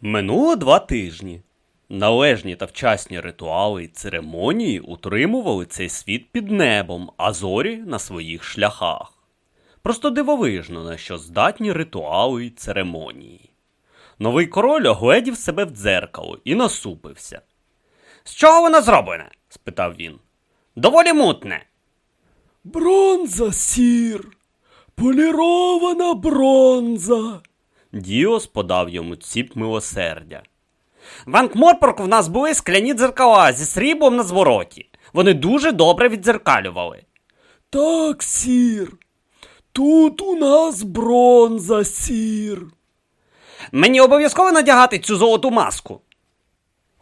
Минуло два тижні. Належні та вчасні ритуали й церемонії утримували цей світ під небом, а зорі на своїх шляхах. Просто дивовижно, на що здатні ритуали й церемонії. Новий король огледів себе в дзеркало і насупився. З чого воно зроблене? спитав він. Доволі мутне. Бронза, сір, полірована бронза. Діос подав йому ціп милосердя. В Анкморпорку в нас були скляні дзеркала зі сріблом на звороті. Вони дуже добре віддзеркалювали. Так, сір. Тут у нас бронза, сір. Мені обов'язково надягати цю золоту маску.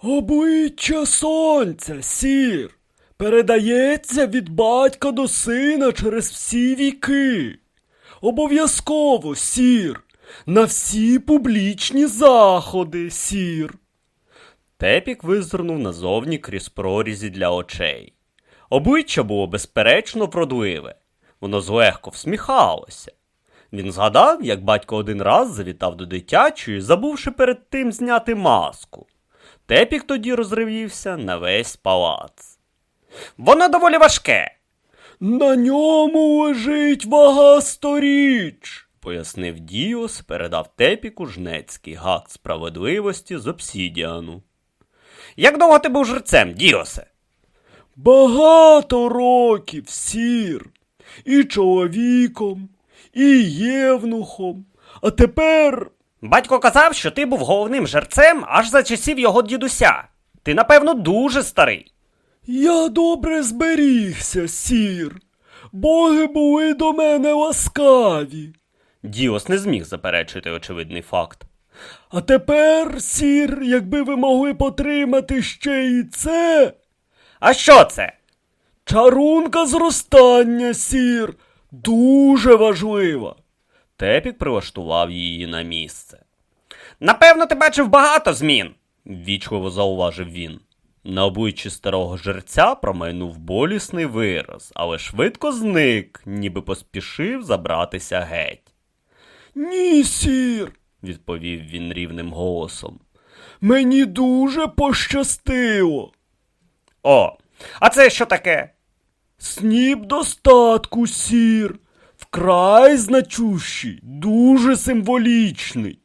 Обличчя сонця, сір, передається від батька до сина через всі віки. Обов'язково, сір, на всі публічні заходи, сір. Тепік визирнув назовні крізь прорізі для очей. Обличчя було безперечно вродливе, воно злегко всміхалося. Він згадав, як батько один раз завітав до дитячої, забувши перед тим зняти маску. Тепік тоді розривівся на весь палац. Воно доволі важке, На ньому лежить вага сторіч. Пояснив Діос, передав Тепіку жнецький гак справедливості з обсидіану. Як довго ти був жерцем, Діосе? Багато років, сір, і чоловіком, і євнухом, а тепер Батько казав, що ти був головним жерцем аж за часів його дідуся. Ти, напевно, дуже старий. я добре зберігся, сір. Боги були до мене ласкаві. Діос не зміг заперечити очевидний факт. А тепер, сір, якби ви могли потримати ще і це. А що це? Чарунка зростання, сір, дуже важлива. Тепік прилаштував її на місце. Напевно, ти бачив багато змін, ввічливо зауважив він. На обличчі старого жерця промайнув болісний вираз, але швидко зник, ніби поспішив забратися геть, Ні, сір. відповів він рівним голосом. Мені дуже пощастило. О, а це що таке? Сніп достатку, сір. Вкрай значущий, дуже символічний.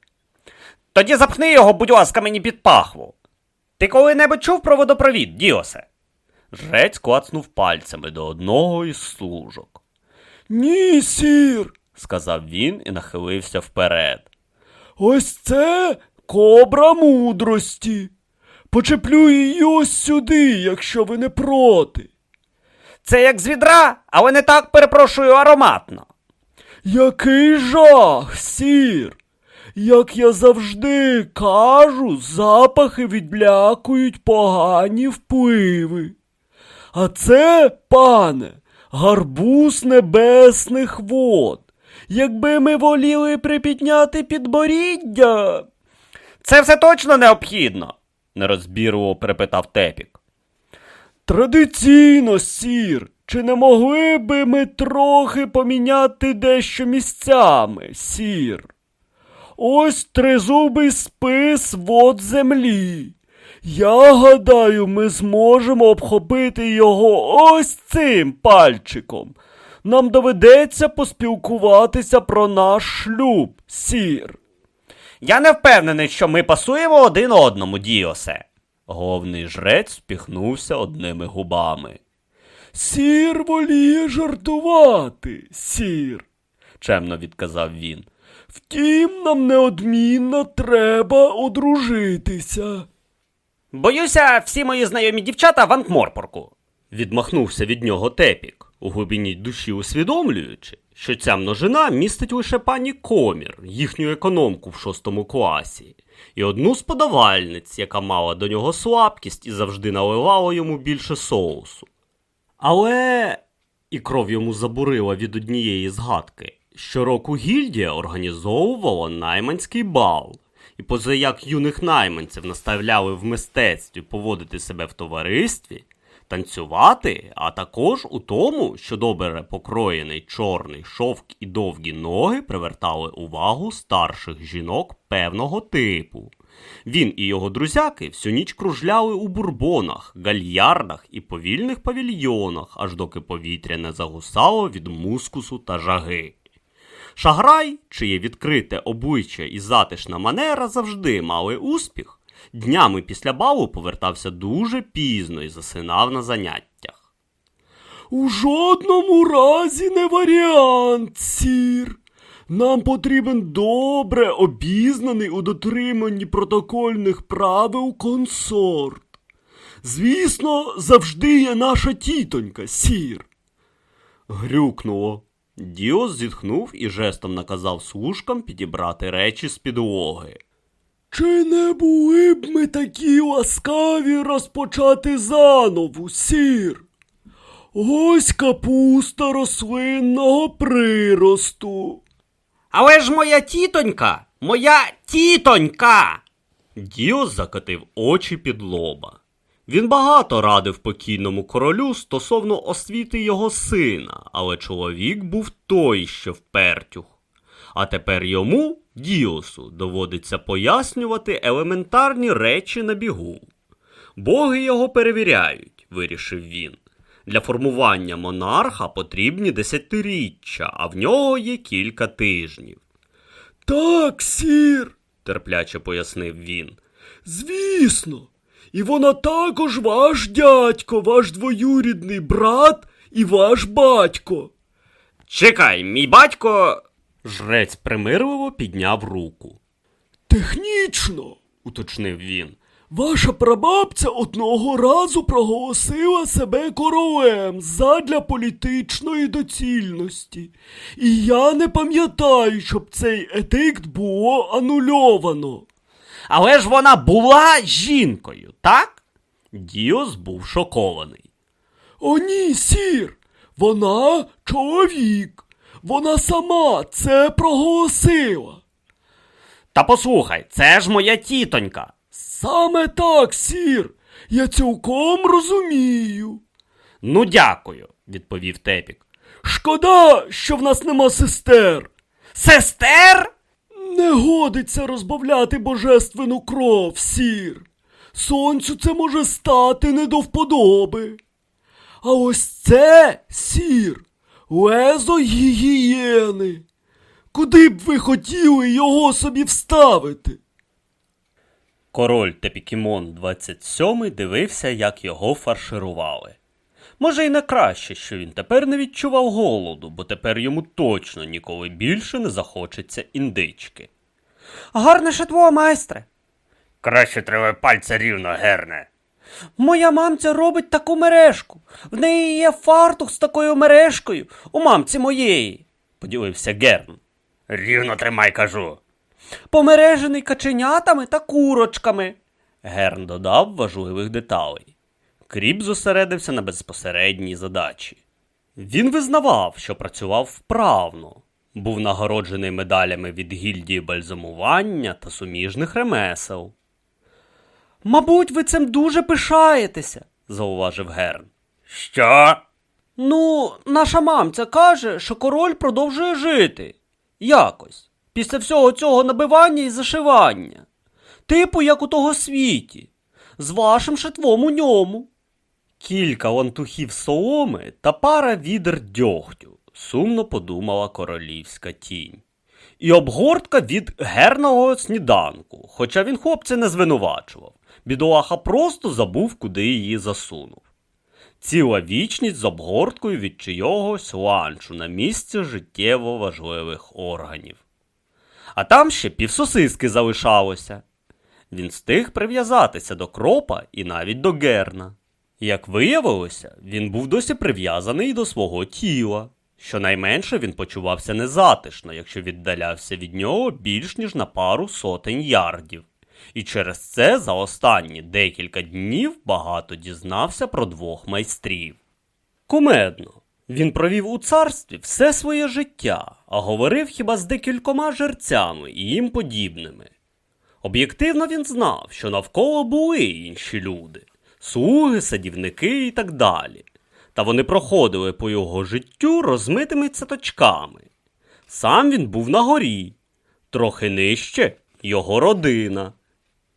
Тоді запхни його, будь ласка, мені під пахву. Ти коли-небудь чув про водопровід, Діосе? Жрець клацнув пальцями до одного із служок, Ні, сір. Сказав він і нахилився вперед. Ось це кобра мудрості. Почеплю її ось сюди, якщо ви не проти. Це як з відра, але не так перепрошую ароматно. Який жах, сір! Як я завжди кажу, запахи відлякують погані впливи. А це, пане, гарбуз небесних вод. Якби ми воліли припідняти підборіддя. Це все точно необхідно, нерозбірливо перепитав Тепік. Традиційно, сір, чи не могли би ми трохи поміняти дещо місцями, сір? Ось тризубий спис вод землі. Я гадаю, ми зможемо обхопити його ось цим пальчиком. Нам доведеться поспілкуватися про наш шлюб, сір. Я не впевнений, що ми пасуємо один одному, Діосе. Головний жрець впіхнувся одними губами. Сір воліє жартувати, сір. чемно відказав він. Втім, нам неодмінно треба одружитися. Боюся, всі мої знайомі дівчата в Анкморпорку. Відмахнувся від нього Тепік, у глибині душі усвідомлюючи, що ця множина містить лише пані Комір, їхню економку в шостому класі, і одну з подавальниць, яка мала до нього слабкість і завжди наливала йому більше соусу. Але і кров йому забурила від однієї згадки. Щороку гільдія організовувала найманський бал, і поза як юних найманців наставляли в мистецтві поводити себе в товаристві, танцювати, а також у тому, що добре покроєний чорний шовк і довгі ноги привертали увагу старших жінок певного типу, Він і його друзяки всю ніч кружляли у бурбонах, гальярдах і повільних павільйонах, аж доки повітря не загусало від мускусу та жаги. Шаграй, чиє відкрите обличчя і затишна манера завжди мали успіх, днями після балу повертався дуже пізно і засинав на заняттях. У жодному разі не варіант, сір. Нам потрібен добре обізнаний у дотриманні протокольних правил консорт. Звісно, завжди є наша тітонька, сір. Грюкнуло. Діос зітхнув і жестом наказав служкам підібрати речі з підлоги. Чи не були б ми такі ласкаві розпочати заново, сір? Ось капуста рослинного приросту. Але ж моя тітонька, моя тітонька. Діос закатив очі під лоба. Він багато радив покійному королю стосовно освіти його сина, але чоловік був той, що впертюх. А тепер йому, Діосу, доводиться пояснювати елементарні речі на бігу. Боги його перевіряють, вирішив він. Для формування монарха потрібні десятиріччя, а в нього є кілька тижнів. Так, сір, терпляче пояснив він. звісно. І вона також ваш дядько, ваш двоюрідний брат і ваш батько. Чекай, мій батько. Жрець примирливо підняв руку, Технічно, уточнив він. ваша прабабця одного разу проголосила себе королем задля політичної доцільності. І я не пам'ятаю, щоб цей едикт було анульовано. Але ж вона була жінкою, так? Діос був шокований. О, ні, сір, вона чоловік. Вона сама це проголосила. Та послухай, це ж моя тітонька. Саме так, сір. Я цілком розумію. Ну, дякую, відповів Тепік. Шкода, що в нас нема сестер. Сестер? Не годиться розбавляти божественну кров, сір. Сонцю це може стати не до вподоби. А ось це, сір, лезо гігієни. Куди б ви хотіли його собі вставити? Король Тепікімон 27 дивився, як його фарширували. Може, й не краще, що він тепер не відчував голоду, бо тепер йому точно ніколи більше не захочеться індички. Гарне шатво, майстре. Краще тривай пальця рівно, герне. Моя мамця робить таку мережку. В неї є фартух з такою мережкою у мамці моєї, поділився Герн. Рівно тримай, кажу. Помережений каченятами та курочками. Герн додав важливих деталей. Кріп зосередився на безпосередній задачі. Він визнавав, що працював вправно, був нагороджений медалями від гільдії бальзамування та суміжних ремесел. Мабуть, ви цим дуже пишаєтеся, зауважив Герн. Що? Ну, наша мамця каже, що король продовжує жити. Якось. Після всього цього набивання і зашивання. Типу, як у того світі, з вашим шитвом у ньому. Кілька лантухів соломи та пара відер дьогтю, сумно подумала королівська тінь. І обгортка від герного сніданку, хоча він хлопця не звинувачував. Бідолаха просто забув, куди її засунув. Ціла вічність з обгорткою від чийогось ланчу на місці життєво важливих органів. А там ще півсосиски залишалося. Він встиг прив'язатися до кропа і навіть до герна. Як виявилося, він був досі прив'язаний до свого тіла. Щонайменше він почувався незатишно, якщо віддалявся від нього більш ніж на пару сотень ярдів. І через це за останні декілька днів багато дізнався про двох майстрів. Кумедно. Він провів у царстві все своє життя, а говорив хіба з декількома жерцями і їм подібними. Об'єктивно він знав, що навколо були інші люди слуги, садівники і так далі. Та вони проходили по його життю розмитими цяточками. Сам він був на горі, трохи нижче його родина.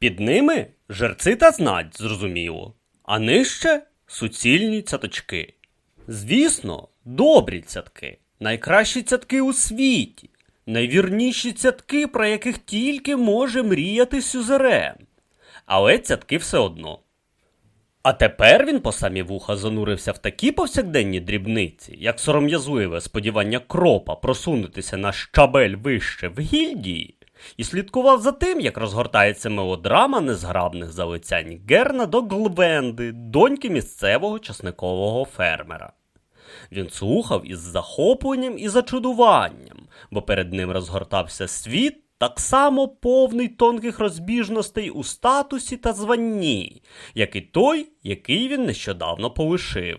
Під ними жерци та знать, зрозуміло, а нижче суцільні цяточки. Звісно, добрі цятки, найкращі цятки у світі, найвірніші цятки, про яких тільки може мріяти сюзерен. Але цятки все одно. А тепер він по самі вуха занурився в такі повсякденні дрібниці, як сором'язливе сподівання кропа просунутися на щабель вище в гільдії, і слідкував за тим, як розгортається мелодрама незграбних залицянь Герна до Глвенди, доньки місцевого часникового фермера. Він слухав із захопленням і зачудуванням, бо перед ним розгортався світ, так само повний тонких розбіжностей у статусі та званні, як і той, який він нещодавно полишив.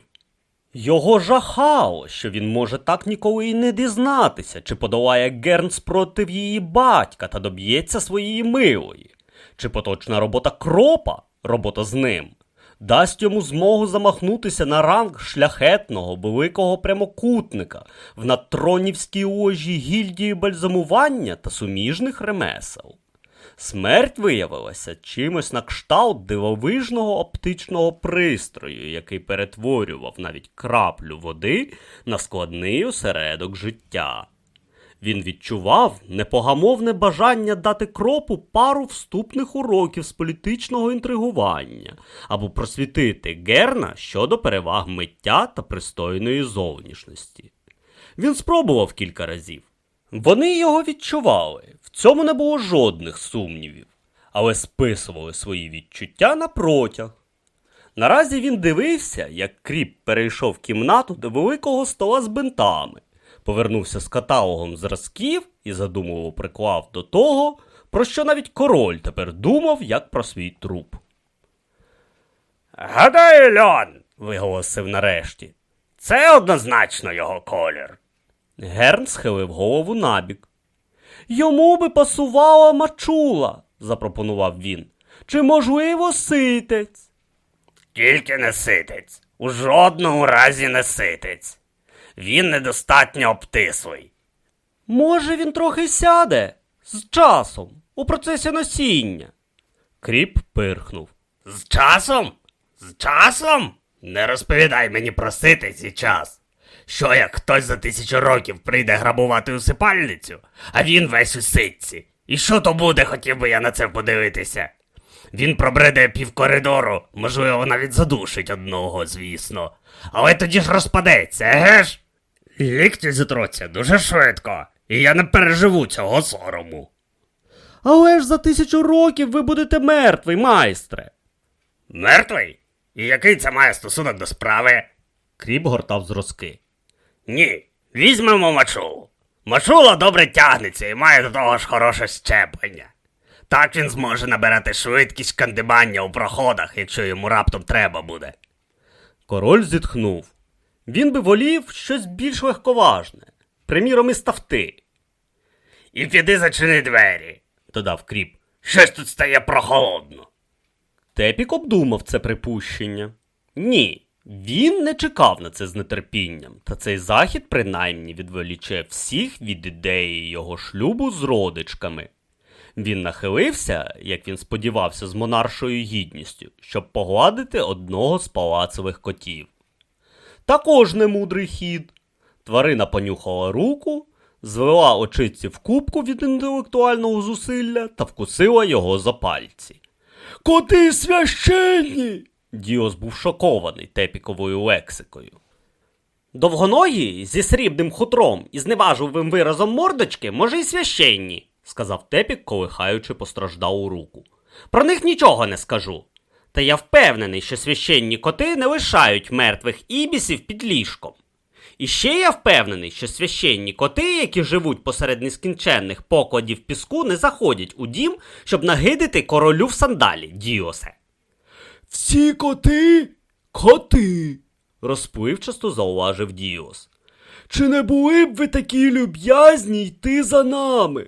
Його жахало, що він може так ніколи і не дізнатися, чи подолає Гернс проти її батька та доб'ється своєї милої, чи поточна робота кропа, робота з ним, дасть йому змогу замахнутися на ранг шляхетного великого прямокутника в надтронівській ложі гільдії бальзамування та суміжних ремесел. Смерть виявилася чимось на кшталт дивовижного оптичного пристрою, який перетворював навіть краплю води на складний осередок життя. Він відчував непогамовне бажання дати кропу пару вступних уроків з політичного інтригування або просвітити Герна щодо переваг миття та пристойної зовнішності. Він спробував кілька разів. Вони його відчували, цьому не було жодних сумнівів, але списували свої відчуття на протяг. Наразі він дивився, як кріп перейшов кімнату до великого стола з бинтами, повернувся з каталогом зразків і задумливо приклав до того, про що навіть король тепер думав, як про свій труп. Гадаю, льон, виголосив нарешті. Це однозначно його колір. Герн схилив голову набік. Йому би пасувала мачула, запропонував він. Чи, можливо, ситець? Тільки не ситець. У жодному разі не ситець. Він недостатньо обтислий. Може, він трохи сяде з часом, у процесі носіння. Кріп пирхнув. З часом? З часом? Не розповідай мені про ситець і час. Що як хтось за тисячу років прийде грабувати усипальницю, а він весь у ситці. І що то буде, хотів би я на це подивитися? Він пробреде пів коридору, можливо, навіть задушить одного, звісно. Але тоді ж розпадеться, еге ж? Лікті зітруться дуже швидко, і я не переживу цього сорому. Але ж за тисячу років ви будете мертвий, майстре. Мертвий? І який це має стосунок до справи? Кріп гортав зразки. Ні, візьмемо мачулу. Мачула добре тягнеться і має до того ж хороше щеплення. Так він зможе набирати швидкість кандибання у проходах, якщо йому раптом треба буде. Король зітхнув. Він би волів щось більш легковажне, приміром із тафти. І піди зачини двері, додав кріп. Щось тут стає прохолодно. Тепік обдумав це припущення. Ні, він не чекав на це з нетерпінням, та цей захід принаймні відволіче всіх від ідеї його шлюбу з родичками. Він нахилився, як він сподівався, з монаршою гідністю, щоб погладити одного з палацових котів. Також немудрий хід. Тварина понюхала руку, звела очиці в кубку від інтелектуального зусилля та вкусила його за пальці. Коти священні! Діос був шокований тепіковою лексикою. Довгоногі зі срібним хутром і зневажливим виразом мордочки, може, й священні, сказав тепік, колихаючи постраждалу руку. Про них нічого не скажу. Та я впевнений, що священні коти не лишають мертвих ібісів під ліжком. І ще я впевнений, що священні коти, які живуть посеред нескінченних покладів піску, не заходять у дім, щоб нагидити королю в сандалі, Діосе. Всі коти коти. розпливчасто зауважив Діос. Чи не були б ви такі люб'язні йти за нами?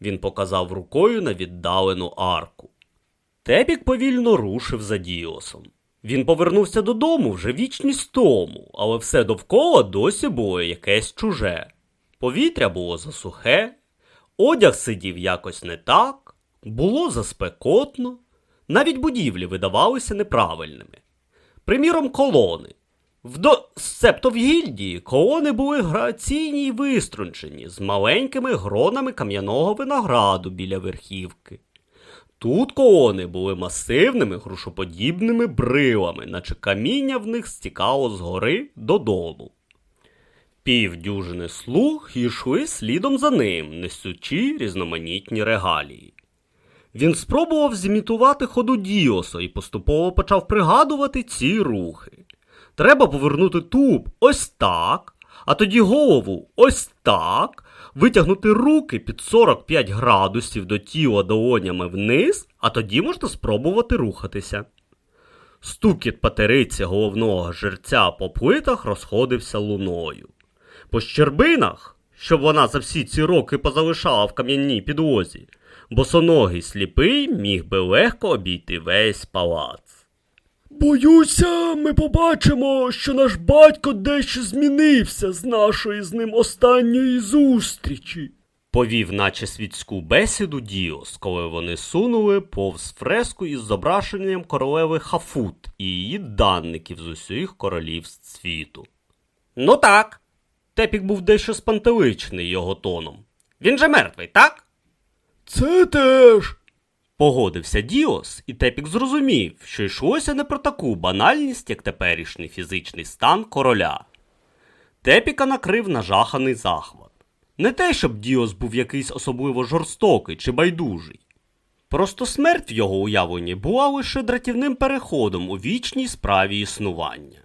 Він показав рукою на віддалену арку. Тепік повільно рушив за Діосом. Він повернувся додому вже вічність тому, але все довкола досі було якесь чуже. Повітря було засухе, одяг сидів якось не так, було заспекотно, Навіть будівлі видавалися неправильними. Приміром, колони. В до... Себто в гільдії колони були граційні й виструнчені, з маленькими гронами кам'яного винограду біля верхівки. Тут колони були масивними грушоподібними брилами, наче каміння в них стікало згори додолу. Півдюжини слуг йшли слідом за ним, несучи різноманітні регалії. Він спробував зімітувати ходу Діоса і поступово почав пригадувати ці рухи. Треба повернути туб ось так, а тоді голову ось так, витягнути руки під 45 градусів до тіла долонями вниз, а тоді можна спробувати рухатися. Стукіт патериці головного жерця по плитах розходився луною. По щербинах, щоб вона за всі ці роки позалишала в кам'яній підлозі, босоногий сліпий міг би легко обійти весь палац. Боюся, ми побачимо, що наш батько дещо змінився з нашої з ним останньої зустрічі. Повів, наче світську бесіду Діос, коли вони сунули повз фреску із зображенням королеви Хафут і її данників з усіх королівств світу. Ну так. Тепік був дещо спантеличений його тоном. Він же мертвий, так? Це теж. Погодився Діос, і Тепік зрозумів, що йшлося не про таку банальність, як теперішній фізичний стан короля. Тепіка накрив нажаханий захват. Не те, щоб Діос був якийсь особливо жорстокий чи байдужий. Просто смерть в його уявленні була лише дратівним переходом у вічній справі існування.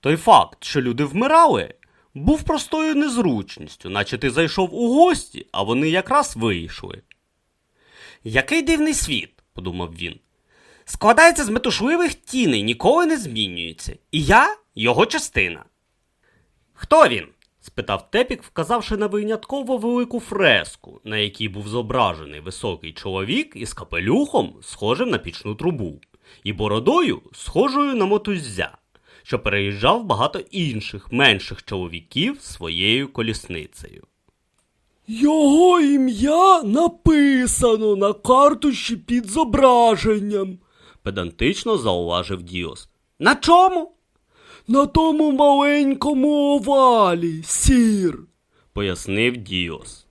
Той факт, що люди вмирали, був простою незручністю, наче ти зайшов у гості, а вони якраз вийшли. Який дивний світ, подумав він. Складається з метушливих тіней, ніколи не змінюється, і я його частина. Хто він? спитав Тепік, вказавши на винятково велику фреску, на якій був зображений високий чоловік із капелюхом, схожим на пічну трубу, і бородою, схожою на мотуззя, що переїжджав багато інших менших чоловіків своєю колісницею. Його ім'я написано на картуші під зображенням. педантично зауважив Діос. На чому? На тому маленькому овалі, сір. пояснив Діос.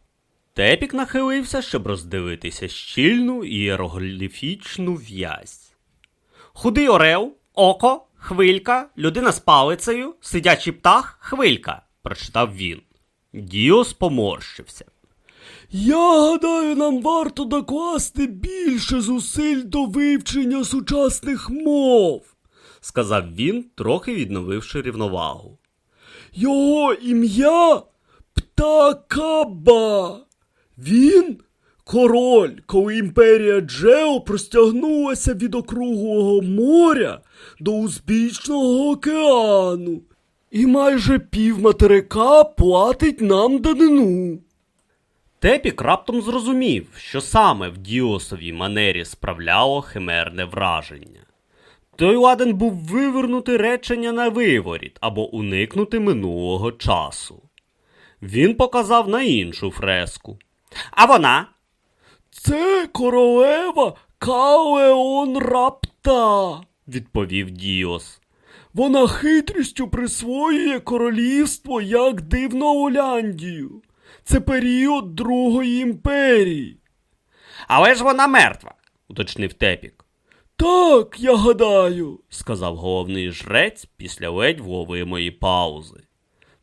Тепік нахилився, щоб роздивитися щільну іерогліфічну в'язь. Худий орел, око, хвилька, людина з палицею, сидячий птах, хвилька, прочитав він. Діос поморщився. Я гадаю, нам варто докласти більше зусиль до вивчення сучасних мов. сказав він, трохи відновивши рівновагу. Його ім'я Птакаба. Він король, коли імперія Джео простягнулася від округлого моря до узбічного океану. І майже пів материка платить нам данину. Тепік раптом зрозумів, що саме в Діосовій манері справляло химерне враження. Той ладен був вивернути речення на виворіт або уникнути минулого часу. Він показав на іншу фреску. А вона? Це королева Калеон Рапта. відповів Діос. Вона хитрістю присвоює королівство як дивноуляндію. Це період Другої імперії. Але ж вона мертва, уточнив Тепік, Так, я гадаю. сказав головний жрець після ледь вловимої паузи.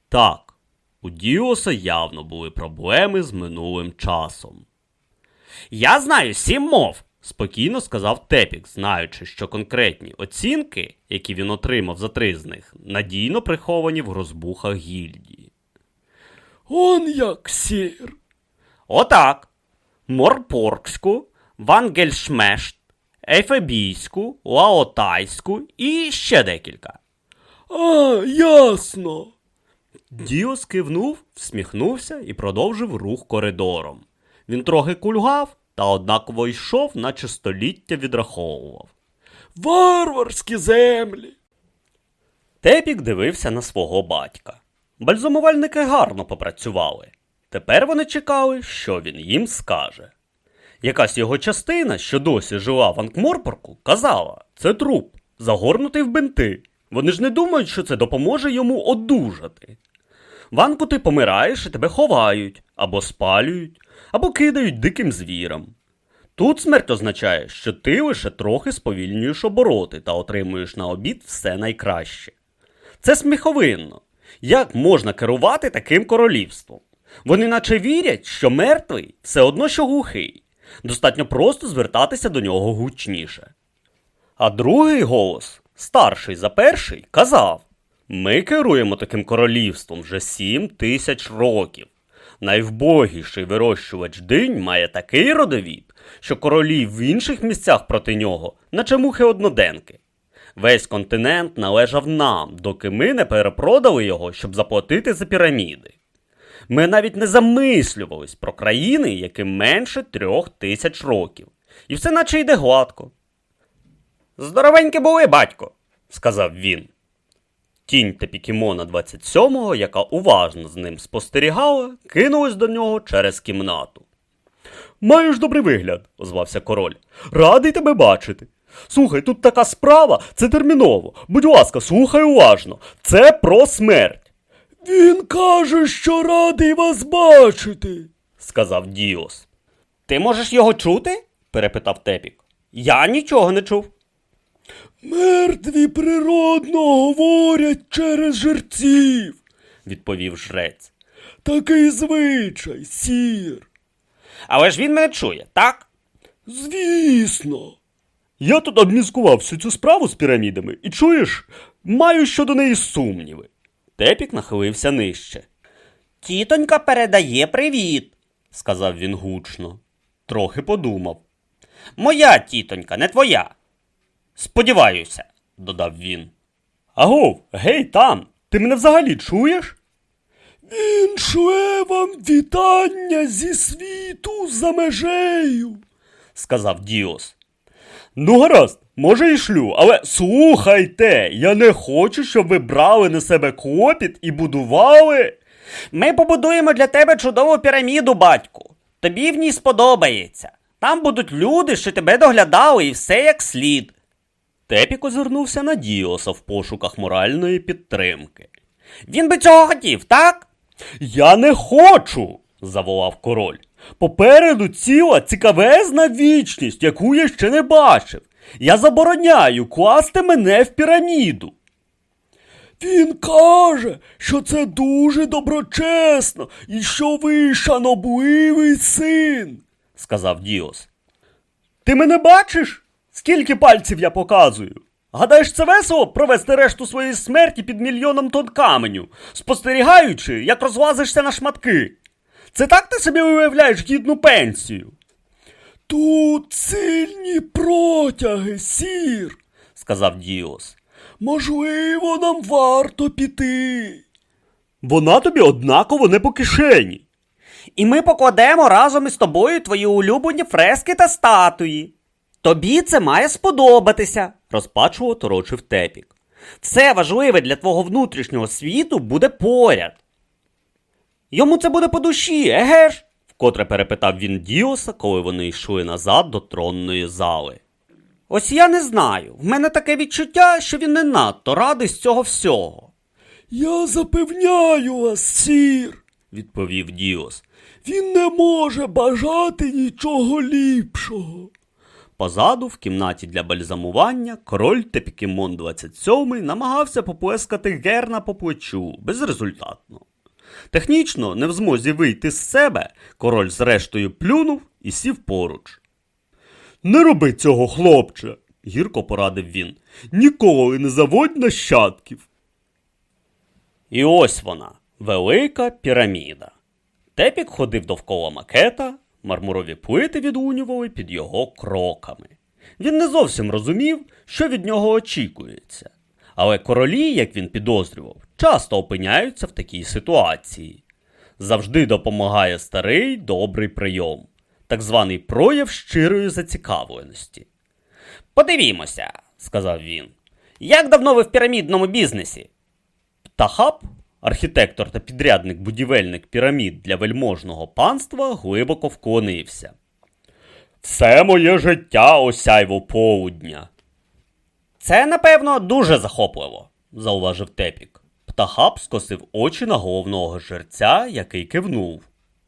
Так, у Діоса явно були проблеми з минулим часом. Я знаю сім мов, спокійно сказав Тепік, знаючи, що конкретні оцінки, які він отримав за три з них, надійно приховані в розбухах гільдії. Он як сір. Отак. Морпоркську, Вангельшмешт, Ефебійську, Лаотайську і ще декілька. А, ясно. Діос кивнув, всміхнувся і продовжив рух коридором. Він трохи кульгав, та однаково йшов, наче століття відраховував. Варварські землі. Тепік дивився на свого батька. Бальзамувальники гарно попрацювали. Тепер вони чекали, що він їм скаже. Якась його частина, що досі жила в Анкморпорку, казала, це труп, загорнутий в бинти. Вони ж не думають, що це допоможе йому одужати. Ванку ти помираєш і тебе ховають, або спалюють, або кидають диким звірам. Тут смерть означає, що ти лише трохи сповільнюєш обороти та отримуєш на обід все найкраще. Це сміховинно. Як можна керувати таким королівством? Вони наче вірять, що мертвий все одно що глухий. Достатньо просто звертатися до нього гучніше. А другий голос, старший за перший, казав: Ми керуємо таким королівством вже сім тисяч років. Найвбогіший вирощувач динь має такий родовід, що королі в інших місцях проти нього, наче мухи одноденки. Весь континент належав нам, доки ми не перепродали його, щоб заплатити за піраміди. Ми навіть не замислювались про країни, яким менше трьох тисяч років. І все наче йде гладко. Здоровенькі були, батько, сказав він. Тінь Тепікімона 27-го, яка уважно з ним спостерігала, кинулась до нього через кімнату. Маєш добрий вигляд, озвався король. Радий тебе бачити. Слухай, тут така справа, це терміново. Будь ласка, слухай уважно. Це про смерть, Він каже, що радий вас бачити. сказав Діос. Ти можеш його чути? перепитав Тепік. Я нічого не чув. Мертві природно говорять через жерців. відповів жрець. Такий звичай, сір. Але ж він мене чує, так? Звісно. Я тут обмізкував всю цю справу з пірамідами, і чуєш, маю щодо неї сумніви. Тепік нахилився нижче. Тітонька передає привіт, сказав він гучно. Трохи подумав. Моя тітонька, не твоя. Сподіваюся, додав він. Агов, гей, там, ти мене взагалі чуєш? Він шле вам вітання зі світу за межею. сказав Діос. Ну, гаразд, може і шлю, але слухайте, я не хочу, щоб ви брали на себе клопіт і будували. Ми побудуємо для тебе чудову піраміду, батьку. Тобі в ній сподобається. Там будуть люди, що тебе доглядали, і все як слід. Тепік озирнувся на Діоса в пошуках моральної підтримки. Він би цього хотів, так? Я не хочу, заволав король. Попереду ціла цікавезна вічність, яку я ще не бачив. Я забороняю класти мене в піраміду. Він каже, що це дуже доброчесно і що ви шанобливий син. сказав Діос. Ти мене бачиш? Скільки пальців я показую? Гадаєш, це весело провести решту своєї смерті під мільйоном тонн каменю, спостерігаючи, як розлазишся на шматки. Це так ти собі уявляєш гідну пенсію? Тут сильні протяги, сір. сказав Діос. Можливо, нам варто піти. Вона тобі однаково не по кишені. І ми покладемо разом із тобою твої улюблені фрески та статуї. Тобі це має сподобатися, розпачливо торочив Тепік. Все важливе для твого внутрішнього світу буде поряд. Йому це буде по душі, еге ж? вкотре перепитав він Діоса, коли вони йшли назад до тронної зали. Ось я не знаю. В мене таке відчуття, що він не надто радий з цього всього, Я запевняю вас, сір. відповів Діос. Він не може бажати нічого ліпшого. Позаду, в кімнаті для бальзамування, король Тепікімон 27 намагався поплескати Герна по плечу безрезультатно. Технічно, не в змозі вийти з себе, король зрештою плюнув і сів поруч. Не роби цього, хлопче, гірко порадив він. Ніколи не заводь нащадків. І ось вона, велика піраміда. Тепік ходив довкола макета, мармурові плити відлунювали під його кроками. Він не зовсім розумів, що від нього очікується. Але королі, як він підозрював, часто опиняються в такій ситуації. Завжди допомагає старий добрий прийом, так званий прояв щирої зацікавленості. Подивімося, сказав він. Як давно ви в пірамідному бізнесі? Птахап, архітектор та підрядник будівельник пірамід для вельможного панства, глибоко вклонився. Все моє життя осяйво полудня. Це, напевно, дуже захопливо, зауважив Тепік. Птахап скосив очі на головного жерця, який кивнув.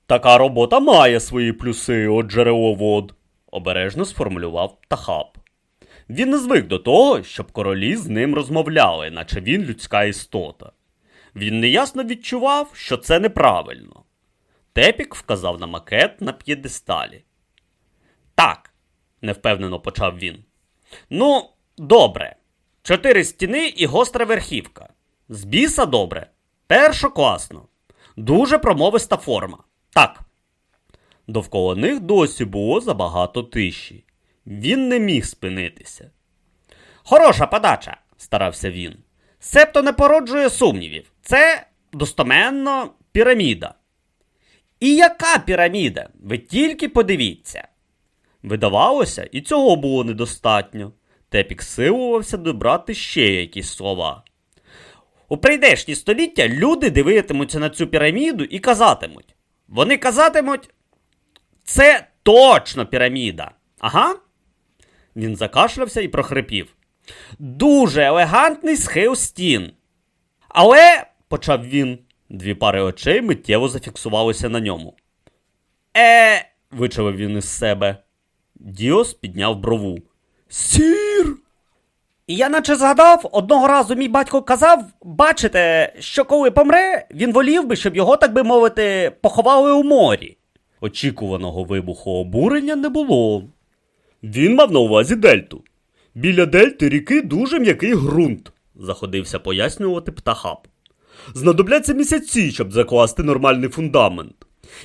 Така робота має свої плюси, от джереловод, обережно сформулював птахап. Він не звик до того, щоб королі з ним розмовляли, наче він людська істота. Він неясно відчував, що це неправильно. Тепік вказав на макет на п'єдесталі. Так, невпевнено почав він. Ну, добре. Чотири стіни і гостра верхівка. З біса добре. Першокласно. Дуже промовиста форма. Так. Довкола них досі було забагато тиші. Він не міг спинитися. Хороша подача, старався він. Себто не породжує сумнівів. Це достоменно піраміда. І яка піраміда? Ви тільки подивіться. Видавалося, і цього було недостатньо. Тепік силувався добрати ще якісь слова. У прийдешні століття люди дивитимуться на цю піраміду і казатимуть. Вони казатимуть, це точно піраміда. Ага. Він закашлявся і прохрипів. Дуже елегантний схил стін. Але, почав він, дві пари очей миттєво зафіксувалися на ньому. Е, вичавив він із себе. Діос підняв брову. Сір! Я наче згадав, одного разу мій батько казав, бачите, що коли помре, він волів би, щоб його, так би мовити, поховали у морі. Очікуваного вибуху обурення не було. Він мав на увазі дельту. Біля дельти ріки дуже м'який ґрунт, заходився пояснювати птахап. Знадобляться місяці, щоб закласти нормальний фундамент.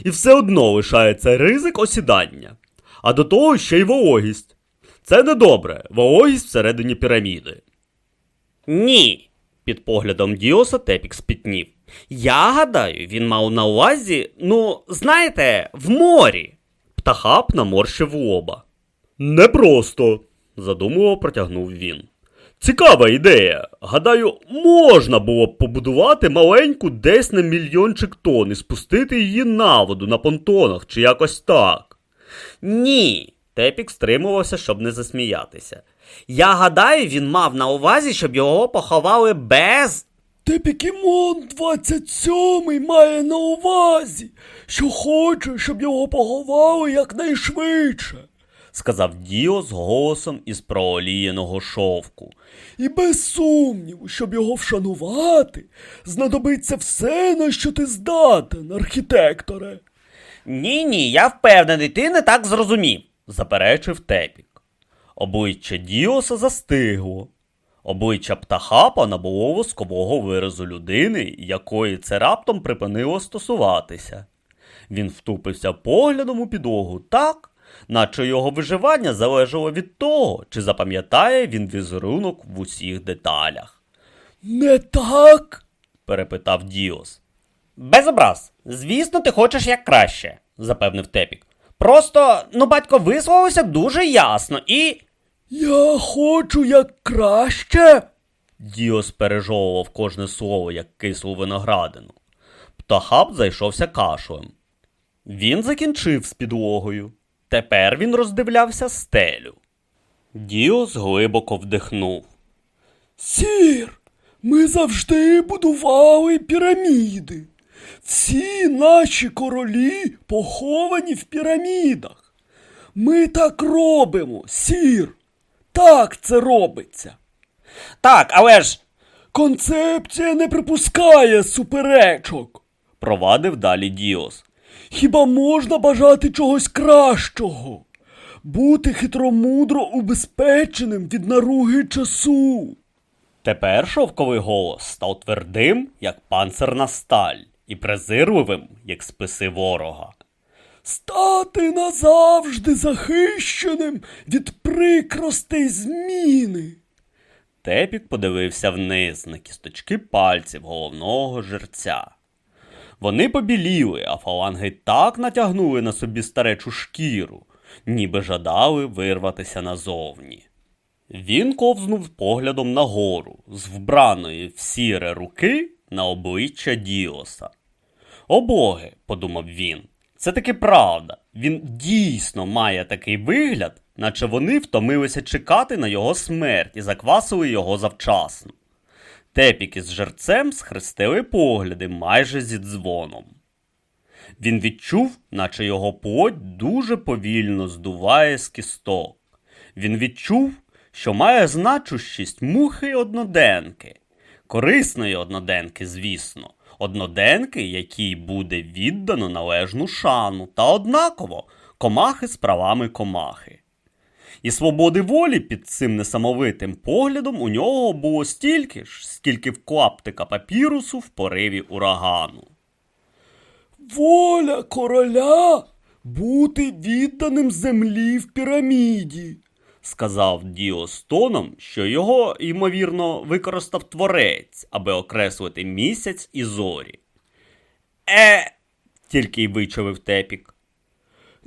І все одно лишається ризик осідання. А до того ще й вологість. Це недобре, вологість всередині піраміди. Ні. Під поглядом Діоса Тепік спітнів. Я гадаю, він мав на увазі, ну, знаєте, в морі. Птахап наморщив лоба. Непросто, задумливо протягнув він. Цікава ідея. Гадаю, можна було б побудувати маленьку десь на мільйончик тонн і спустити її на воду на понтонах чи якось так. Ні. Тепік стримувався, щоб не засміятися. Я гадаю, він мав на увазі, щоб його поховали без. Тепікімон 27 має на увазі, що хоче, щоб його поховали якнайшвидше. Сказав Діо з голосом із проолієного шовку. І без сумніву, щоб його вшанувати, знадобиться все, на що ти здатен, архітекторе. Ні, ні, я впевнений, ти не так зрозумів, заперечив Тепік. Обличчя Діоса застигло. Обличчя птахапа набуло воскового виразу людини, якої це раптом припинило стосуватися. Він втупився поглядом у підлогу так, наче його виживання залежало від того, чи запам'ятає він візерунок в усіх деталях. Не так? перепитав Діос. Без образ. Звісно, ти хочеш як краще, запевнив Тепік. Просто, ну, батько висловився дуже ясно і. Я хочу як краще. Діос пережовував кожне слово, як кислу виноградину. Птахап зайшовся кашлем. Він закінчив з підлогою. Тепер він роздивлявся стелю. Діос глибоко вдихнув. Сір, ми завжди будували піраміди. Всі наші королі поховані в пірамідах. Ми так робимо, сір. Так це робиться. Так, але ж. Концепція не припускає суперечок. провадив далі Діос. Хіба можна бажати чогось кращого? Бути хитромудро убезпеченим від наруги часу. Тепер шовковий голос став твердим, як панцирна сталь, і презирливим, як списи ворога. Стати назавжди захищеним від прикростей зміни. Тепік подивився вниз на кісточки пальців головного жерця. Вони побіліли, а фаланги так натягнули на собі старечу шкіру, ніби жадали вирватися назовні. Він ковзнув поглядом нагору, з вбраної в сіре руки на обличчя Діоса. О боги, подумав він, Це таки правда. Він дійсно має такий вигляд, наче вони втомилися чекати на його смерть і заквасили його завчасно. Тепік із жерцем схрестили погляди майже зі дзвоном. Він відчув, наче його плоть дуже повільно здуває з кісток. Він відчув, що має значущість мухи одноденки, корисної одноденки, звісно, одноденки, якій буде віддано належну шану, та однаково комахи з правами комахи. І свободи волі під цим несамовитим поглядом у нього було стільки ж, скільки в клаптика папірусу в пориві урагану. Воля короля бути відданим землі в піраміді. сказав Діос тоном, що його, ймовірно, використав творець, аби окреслити місяць і зорі. Е, тільки й вичавив Тепік.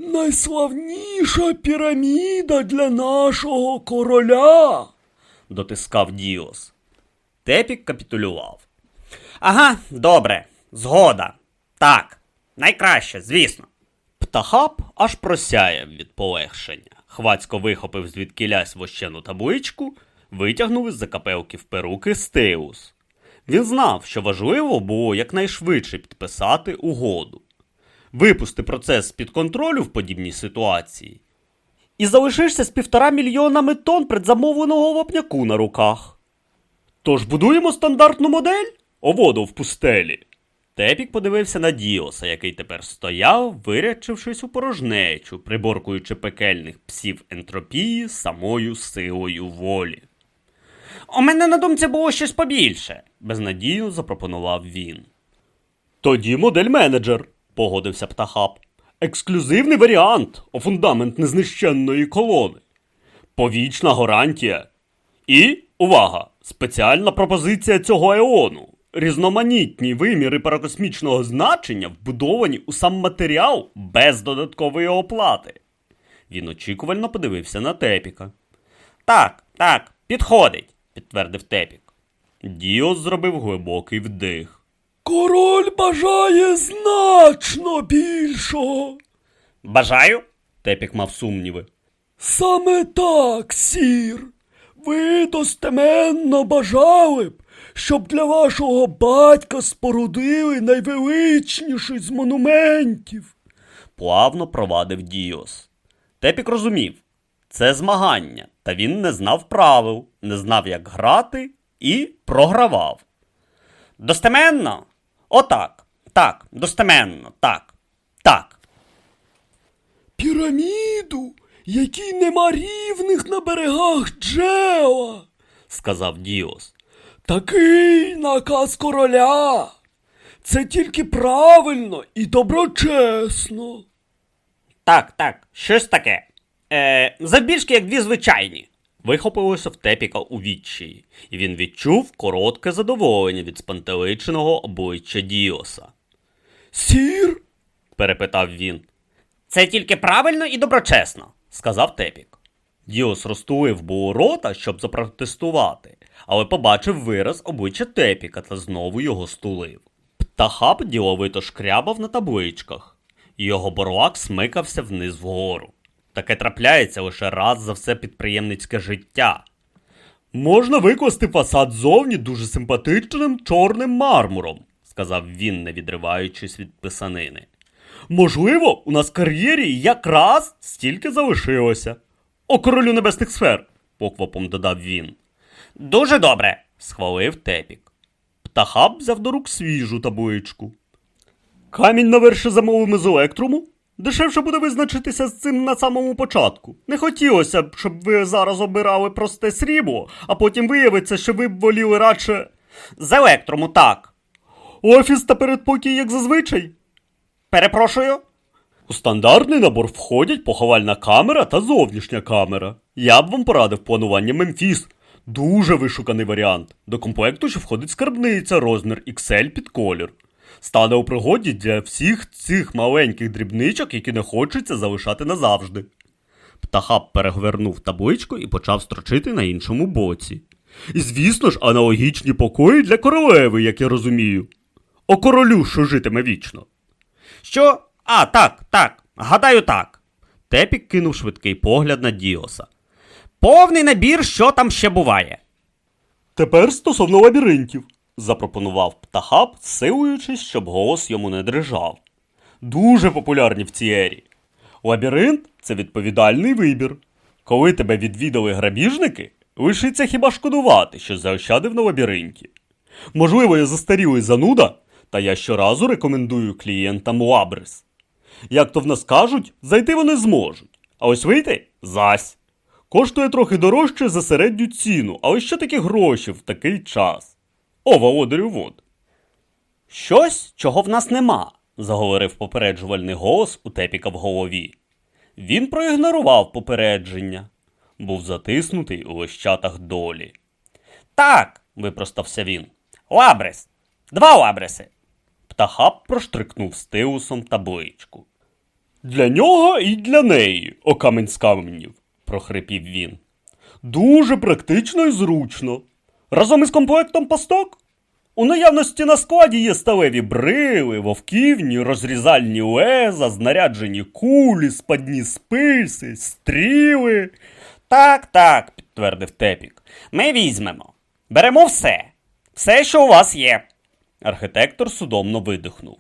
Найславніша піраміда для нашого короля. дотискав Діос. Тепік капітулював. Ага, добре, згода. Так, найкраще, звісно. Птахап аж просяяв від полегшення. Хвацько вихопив звідкілясь вощену табличку, витягнув із закапелки в перуки стеус. Він знав, що важливо було якнайшвидше підписати угоду, випусти процес з-під контролю в подібній ситуації. І залишишся з півтора мільйонами тонн предзамовленого вапняку на руках. Тож будуємо стандартну модель? Оводу в пустелі. Тепік подивився на Діоса, який тепер стояв, вирячившись у порожнечу, приборкуючи пекельних псів ентропії самою силою волі. У мене на думці було щось побільше, безнадійно запропонував він. Тоді модель менеджер, погодився птахап. Ексклюзивний варіант о фундамент незнищенної колони. Повічна гарантія. І, увага! Спеціальна пропозиція цього еону. Різноманітні виміри паракосмічного значення вбудовані у сам матеріал без додаткової оплати. Він очікувально подивився на Тепіка. Так, так, підходить, підтвердив Тепік. Діос зробив глибокий вдих. Король бажає значно більшого. Бажаю? Тепік мав сумніви. Саме так, сір. Ви достеменно бажали б, щоб для вашого батька спорудили найвеличніший з монументів. плавно провадив Діос. Тепік розумів, це змагання, та він не знав правил, не знав, як грати, і програвав. Достеменно? Отак. Так, достеменно, так. Так. Піраміду, якій нема рівних на берегах джела. сказав Діос. Такий наказ короля. Це тільки правильно і доброчесно. Так, так, щось таке. Е, завбільшки, як дві звичайні. Вихопилося в тепіка у відчаї, і він відчув коротке задоволення від спантеличеного обличчя Діоса. Сір, перепитав він. Це тільки правильно і доброчесно, сказав Тепік. Діос розтулив було рота, щоб запротестувати, але побачив вираз обличчя Тепіка та знову його стулив. Птахап діловито шкрябав на табличках, і його борлак смикався вниз вгору. Таке трапляється лише раз за все підприємницьке життя. Можна викласти фасад зовні дуже симпатичним чорним мармуром, сказав він, не відриваючись від писанини. Можливо, у нас в кар'єрі якраз стільки залишилося. О королю небесних сфер, поквапом додав він. Дуже добре, схвалив Тепік. Птахаб взяв до рук свіжу табличку. Камінь наверше замовимо з електруму? Дешевше буде визначитися з цим на самому початку. Не хотілося б, щоб ви зараз обирали просте срібло, а потім виявиться, що ви б воліли радше. З електрому, так. Офіс та передпокій, як зазвичай. Перепрошую. У стандартний набор входять поховальна камера та зовнішня камера. Я б вам порадив планування Мемфіс. Дуже вишуканий варіант. До комплекту ще входить скарбниця розмір XL під колір. Стане у пригоді для всіх цих маленьких дрібничок, які не хочеться залишати назавжди. Птахап перевернув табличку і почав строчити на іншому боці. І звісно ж, аналогічні покої для королеви, як я розумію. О королю, що житиме вічно. Що? А, так, так, гадаю так. Тепік кинув швидкий погляд на Діоса. Повний набір, що там ще буває. Тепер стосовно лабіринтів. Запропонував птахап, силуючись, щоб голос йому не дрижав. Дуже популярні в цій ері. Лабіринт це відповідальний вибір. Коли тебе відвідали грабіжники, лишиться хіба шкодувати, що заощадив на лабіринті. Можливо, я застарілий зануда, та я щоразу рекомендую клієнтам лабрис. Як то в нас кажуть, зайти вони зможуть, а ось вийти зась. Коштує трохи дорожче за середню ціну, але що таке гроші в такий час? О, володарю вод. Щось, чого в нас нема, заговорив попереджувальний голос у тепіка в голові. Він проігнорував попередження, був затиснутий у лищатах долі. Так, випростався він. Лабрес. Два лабреси. Птахап проштрикнув стилусом табличку. Для нього і для неї, о камень з каменів, прохрипів він. Дуже практично і зручно. Разом із комплектом пасток. У наявності на складі є сталеві брили, вовківні, розрізальні леза, знаряджені кулі, спадні списи, стріли. Так, так, підтвердив Тепік. Ми візьмемо. Беремо все. Все, що у вас є. Архітектор судомно видихнув.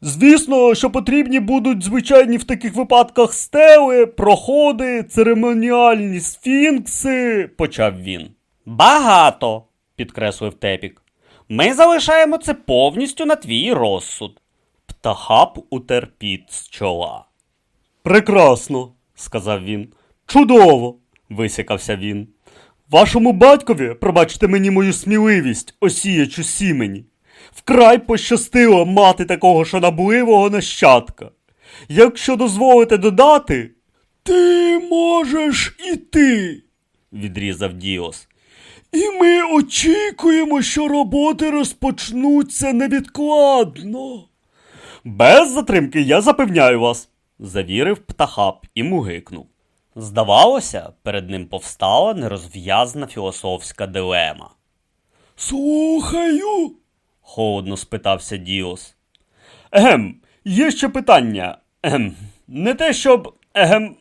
Звісно, що потрібні будуть звичайні в таких випадках стели, проходи, церемоніальні сфінкси, почав він. Багато, підкреслив Тепік. Ми залишаємо це повністю на твій розсуд. Птахап утер піт з чола. Прекрасно, сказав він. Чудово, висякався він. Вашому батькові, пробачте мені мою сміливість, осіячу сімені. Вкрай пощастило мати такого шанобливого нащадка. Якщо дозволите додати, Ти можеш іти. відрізав Діос. І ми очікуємо, що роботи розпочнуться невідкладно. Без затримки я запевняю вас, завірив птахап і мугикнув. Здавалося, перед ним повстала нерозв'язна філософська дилема. Слухаю. холодно спитався Діос. Егем, є ще питання. Егем, не те, щоб. Егем,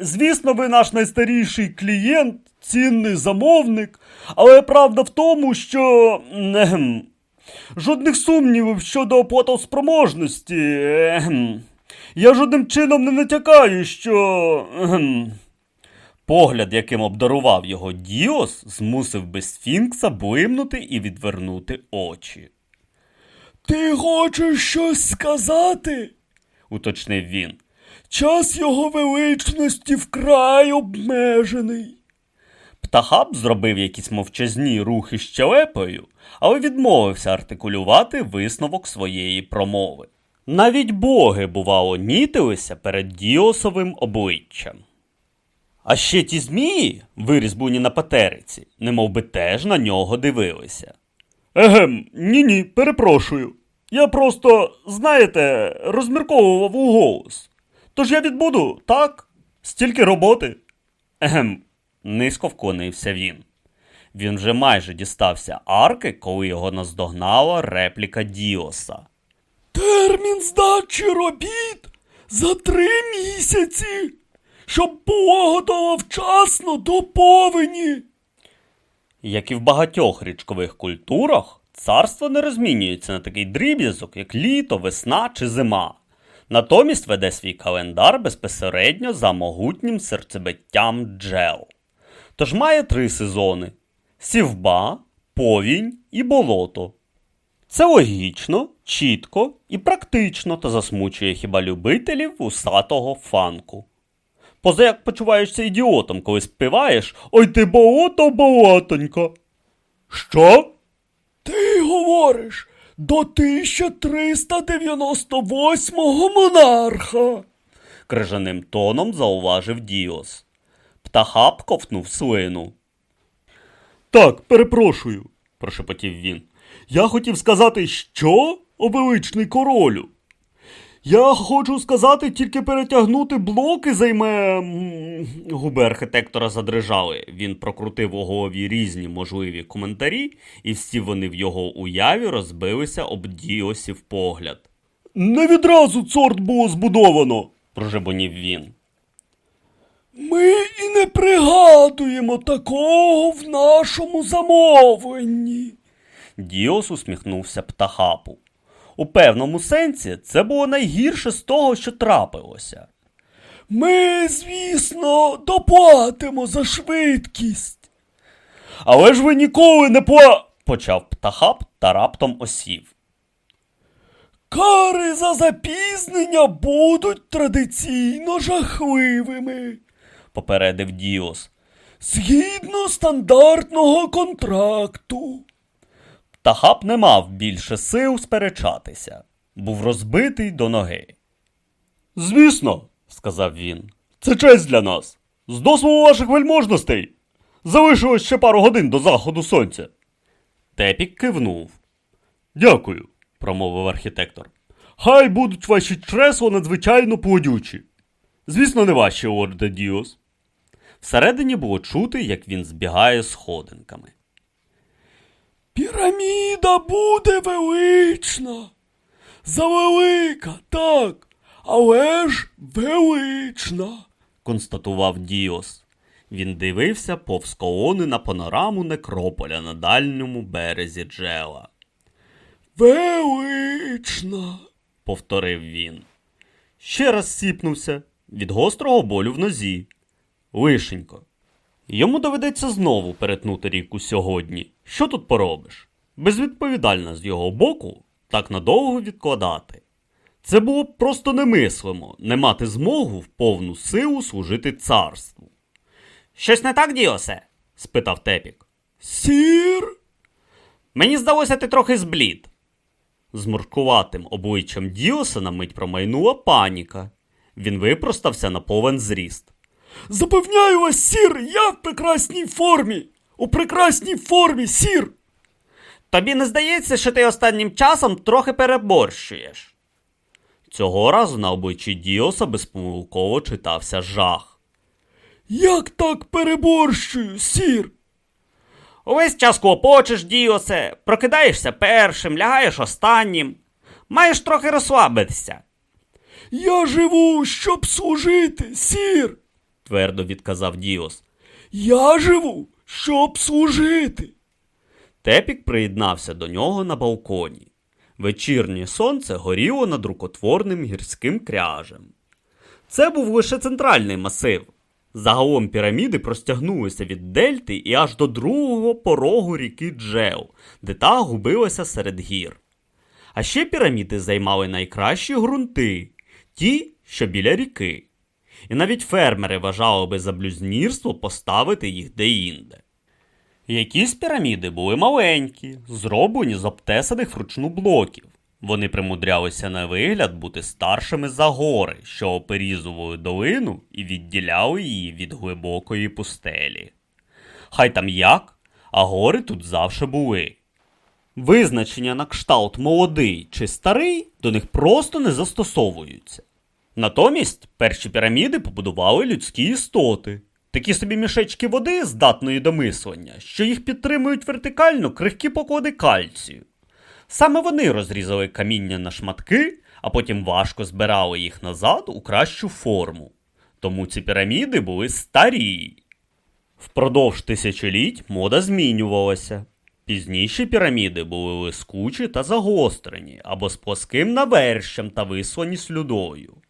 звісно, ви наш найстаріший клієнт, цінний замовник, але правда в тому, що. Егем, жодних сумнівів щодо оплатоспроможності. Егем, я жодним чином не натякаю, що. Егем, Погляд, яким обдарував його Діос, змусив би Сфінкса блимнути і відвернути очі, Ти хочеш щось сказати? уточнив він. Час його величності вкрай обмежений. Птахап зробив якісь мовчазні рухи щелепою, але відмовився артикулювати висновок своєї промови. Навіть боги, бувало, нітилися перед Діосовим обличчям. А ще ті змії, вирізбуні на патериці, немов би теж на нього дивилися. Егем, ні ні, перепрошую. Я просто, знаєте, розмірковував у голос. Тож я відбуду, так? Стільки роботи. Егем, низько вклонився він. Він вже майже дістався арки, коли його наздогнала репліка Діоса. Термін здачі робіт за три місяці, щоб готово вчасно до повені. Як і в багатьох річкових культурах, царство не розмінюється на такий дріб'язок, як літо, весна чи зима. Натомість веде свій календар безпосередньо за могутнім серцебиттям джел. Тож має три сезони: сівба, повінь і болото. Це логічно, чітко і практично та засмучує хіба любителів усатого фанку. Поза як почуваєшся ідіотом, коли співаєш Ой ти болото, болотонько. Що? Ти говориш до 1398-го монарха. крижаним тоном зауважив Діос. Птахап ковтнув слину. Так, перепрошую, прошепотів він. Я хотів сказати, що, о величний королю? Я хочу сказати, тільки перетягнути блоки займе. Губи архітектора задрижали. Він прокрутив у голові різні можливі коментарі, і всі вони в його уяві розбилися об діосів погляд. не відразу цорт було збудовано. прожебонів він. Ми і не пригадуємо такого в нашому замовленні. Діос усміхнувся птахапу. У певному сенсі це було найгірше з того, що трапилося. Ми, звісно, доплатимо за швидкість. Але ж ви ніколи не пла. почав птахап та раптом осів. Кари за запізнення будуть традиційно жахливими. Попередив Діос. Згідно стандартного контракту. Птахап не мав більше сил сперечатися, був розбитий до ноги. Звісно, сказав він, це честь для нас. З дозволу ваших вельможностей. Залишилось ще пару годин до заходу сонця. Тепік кивнув. Дякую, промовив архітектор. Хай будуть ваші чресла надзвичайно плодючі. Звісно, не ваші, лорде Діос. Всередині було чути, як він збігає сходинками. Піраміда буде велична. Завелика, так, але ж велична. констатував Діос. Він дивився повз колони на панораму некрополя на дальньому березі джела. Велична. Повторив він. Ще раз сіпнувся від гострого болю в нозі. Лишенько. Йому доведеться знову перетнути ріку сьогодні. Що тут поробиш? Безвідповідально з його боку так надовго відкладати. Це було б просто немислимо не мати змогу в повну силу служити царству. Щось не так, Діосе? спитав Тепік. Сір. Мені здалося, ти трохи зблід. З моркуватим обличчям Діоса на мить промайнула паніка. Він випростався на повен зріст. Запевняю вас, сір, я в прекрасній формі. У прекрасній формі, сір. Тобі не здається, що ти останнім часом трохи переборщуєш. Цього разу на обличчі Діоса безпомилково читався жах. Як так переборщую, сір? Увесь час клопочеш, Діосе, прокидаєшся першим, лягаєш останнім. Маєш трохи розслабитися, Я живу, щоб служити, сір. Твердо відказав Діос. Я живу, щоб служити. Тепік приєднався до нього на балконі. Вечірнє сонце горіло над рукотворним гірським кряжем. Це був лише центральний масив. Загалом піраміди простягнулися від дельти і аж до другого порогу ріки Джео, де та губилася серед гір. А ще піраміди займали найкращі ґрунти, ті, що біля ріки. І навіть фермери вважали би за блюзнірство поставити їх деінде. Якісь піраміди були маленькі, зроблені з обтесаних вручну блоків. Вони примудрялися на вигляд бути старшими за гори, що оперізували долину і відділяли її від глибокої пустелі. Хай там як, а гори тут завше були. Визначення на кшталт молодий чи старий до них просто не застосовуються. Натомість перші піраміди побудували людські істоти, такі собі мішечки води здатної до мислення, що їх підтримують вертикально крихкі поклади кальцію. Саме вони розрізали каміння на шматки, а потім важко збирали їх назад у кращу форму. Тому ці піраміди були старі. Впродовж тисячоліть мода змінювалася. Пізніші піраміди були лискучі та загострені або з плоским навершем та вислані слюдою.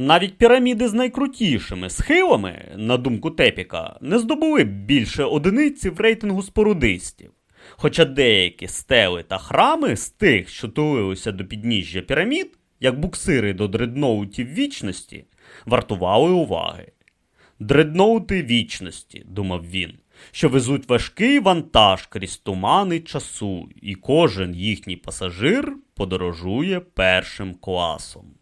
Навіть піраміди з найкрутішими схилами, на думку Тепіка, не здобули б більше одиниці в рейтингу спорудистів. Хоча деякі стели та храми з тих, що тулилися до підніжжя пірамід, як буксири до дредноутів вічності, вартували уваги. Дредноути вічності, думав він, що везуть важкий вантаж крізь тумани часу, і кожен їхній пасажир подорожує першим класом.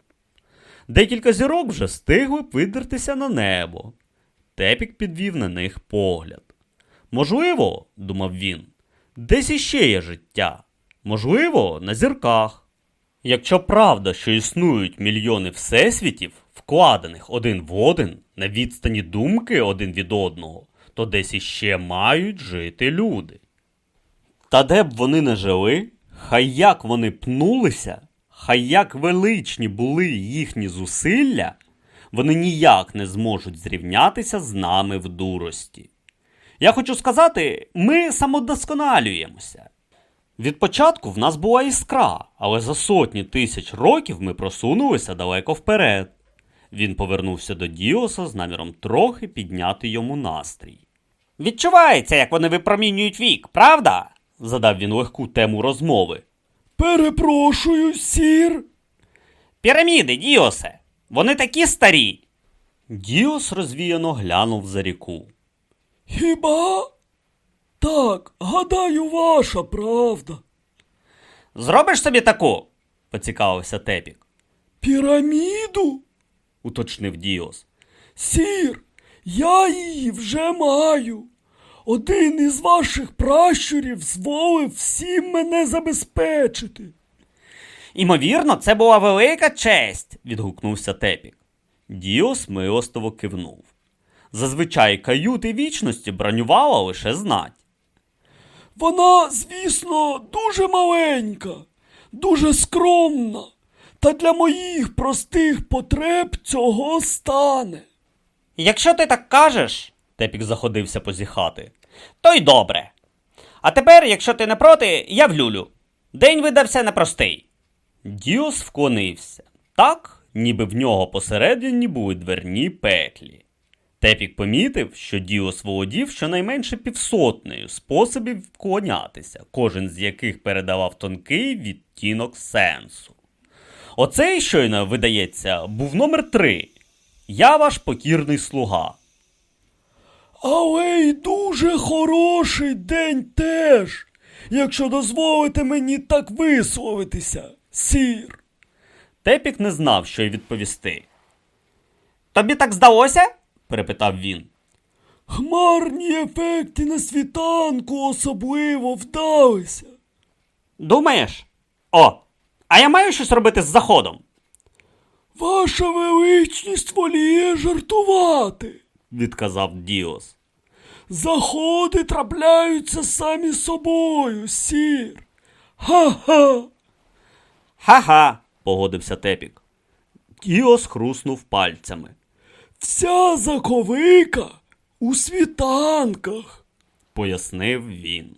Декілька зірок вже встигли б видертися на небо. Тепік підвів на них погляд. Можливо, думав він, десь іще є життя. Можливо, на зірках. Якщо правда, що існують мільйони всесвітів, вкладених один в один, на відстані думки один від одного, то десь іще мають жити люди. Та де б вони не жили, хай як вони пнулися, Хай як величні були їхні зусилля, вони ніяк не зможуть зрівнятися з нами в дурості. Я хочу сказати, ми самодосконалюємося. Від початку в нас була іскра, але за сотні тисяч років ми просунулися далеко вперед. Він повернувся до Діоса з наміром трохи підняти йому настрій. Відчувається, як вони випромінюють вік, правда? задав він легку тему розмови. Перепрошую, сір. Піраміди, Діосе, вони такі старі. Діос розсіяно глянув за ріку. Хіба? Так, гадаю, ваша правда. Зробиш собі таку? поцікавився Тепік, Піраміду? уточнив Діос. Сір, я її вже маю. Один із ваших пращурів зволив цим мене забезпечити. Імовірно, це була велика честь, відгукнувся Тепік. Діос милостиво кивнув. Зазвичай каюти вічності бронювала лише знать. Вона, звісно, дуже маленька, дуже скромна, та для моїх простих потреб цього стане. Якщо ти так кажеш, Тепік заходився позіхати, то й добре. А тепер, якщо ти не проти, я в люлю. День видався непростий. Діос вклонився, так, ніби в нього посередині були дверні петлі. Тепік помітив, що Діос володів щонайменше півсотнею способів вклонятися, кожен з яких передавав тонкий відтінок сенсу. Оцей щойно, видається, був номер три. Я ваш покірний слуга. Але й дуже хороший день теж, якщо дозволите мені так висловитися, сір. Тепік не знав, що й відповісти. Тобі так здалося? перепитав він. Хмарні ефекти на світанку особливо вдалися. Думаєш? О, а я маю щось робити з заходом. Ваша величність воліє жартувати. Відказав Діос. Заходи трапляються самі собою, сір. Ха-ха. Ха-ха, погодився Тепік. Діос хруснув пальцями. Вся заковика у світанках. пояснив він.